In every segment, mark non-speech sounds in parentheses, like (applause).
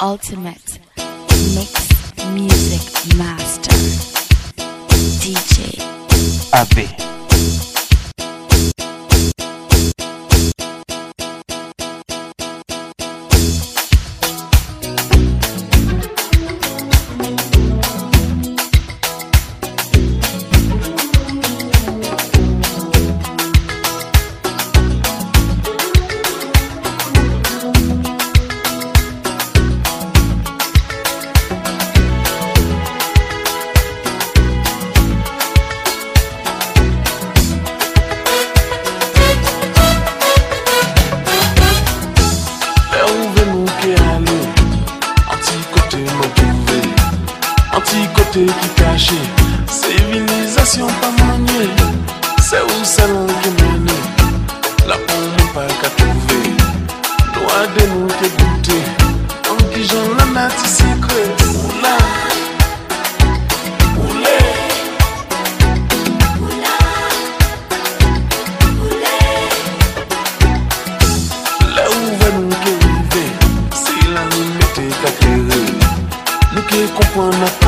ultimate mix music master, DJ Abby. wanna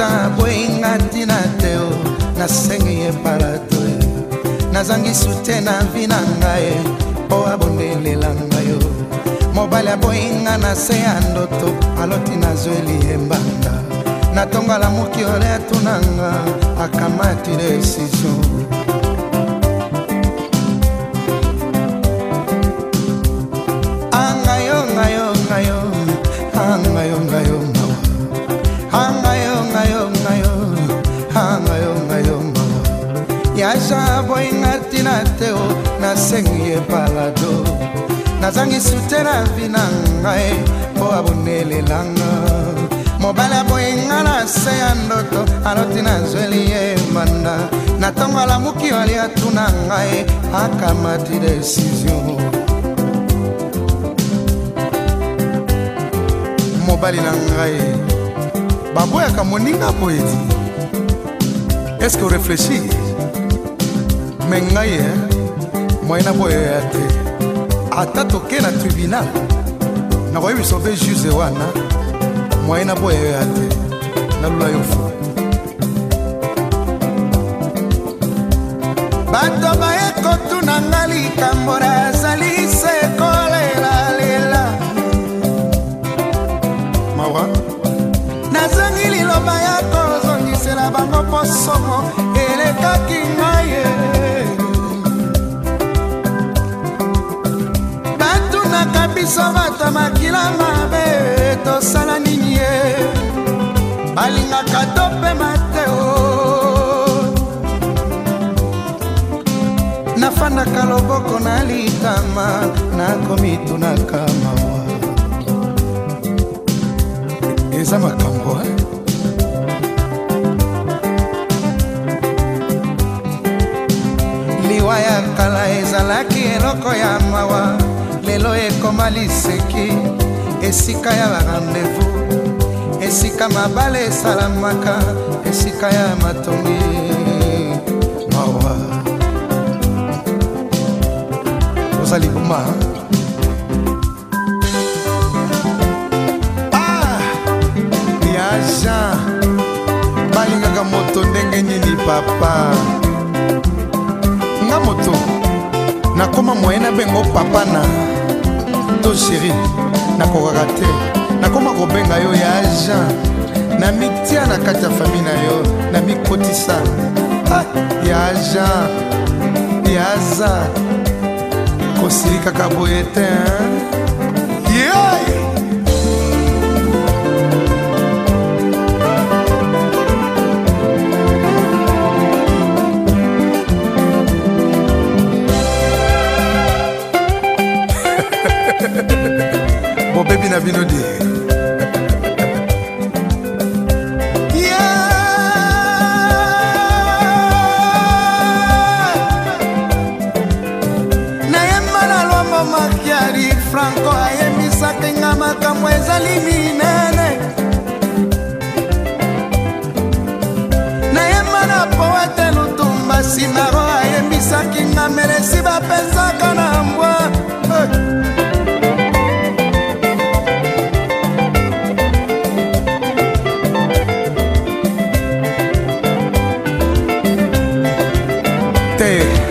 aza boyinga ntina te o nasengi ye parato e. nazangi sute na vi na ngai mpo e, abondelela ngai o mobali aboyinga na se ya ndoto aloti nazweli ye mbanda natongala moki ole atunanga akamati desizio naza boyinga ntina te o nasengi epalado nazangi sute na vi na ngai mpo abonelelanga mobali aboyinga na se ya ndoto aloti nazweli ye manda na ntongo alamuki ali atuna ngai akamati desizio mobali na ngai baboyaka moninga boyeti eske oreflechir me ngai e mwai na boyeya te ata toke na tribunal nakoyi biso mpe juze wana mwai na boyeya te nalula yo fo bato bayekotuna nga likambo nazali sekolelalela mawa nazangi liloba ya kozongisela bango mposomo elekaki ngai bamonaka biso bato ya makila mabe tosala nini ye balingaka topema te o nafandaka loboko na litama nakomitunaka mawa eza makambo eh? liwa ya kala ezalaki eloko ya mawa lelo ekoma liseki esika ya barandevous esika mabale esalamaka esika ya matongi mawa oza libuma ah ya jean balingaka moto ndenge nini papa nga moto nakóma moyena bengo papa na to sheri nakokaka te nakoma kobenga yo ya agent na mitia na kati ya fami na yo na mikotisa ah, ya agent ya aza kosili kaka boye te yeah! (laughs) bobebi na bino die franco ayebisaka nga makambo ezali minene nayemba na poete lutumba simaro ayebisaki nga me Yeah.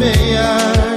meia.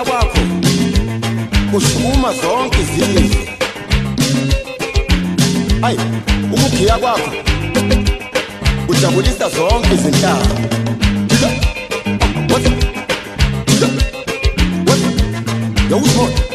ukuphila kwakho kusukuma zonke izindlu hayi ukugiya kwakho kujabulisa zonke izinhlaba yawuthola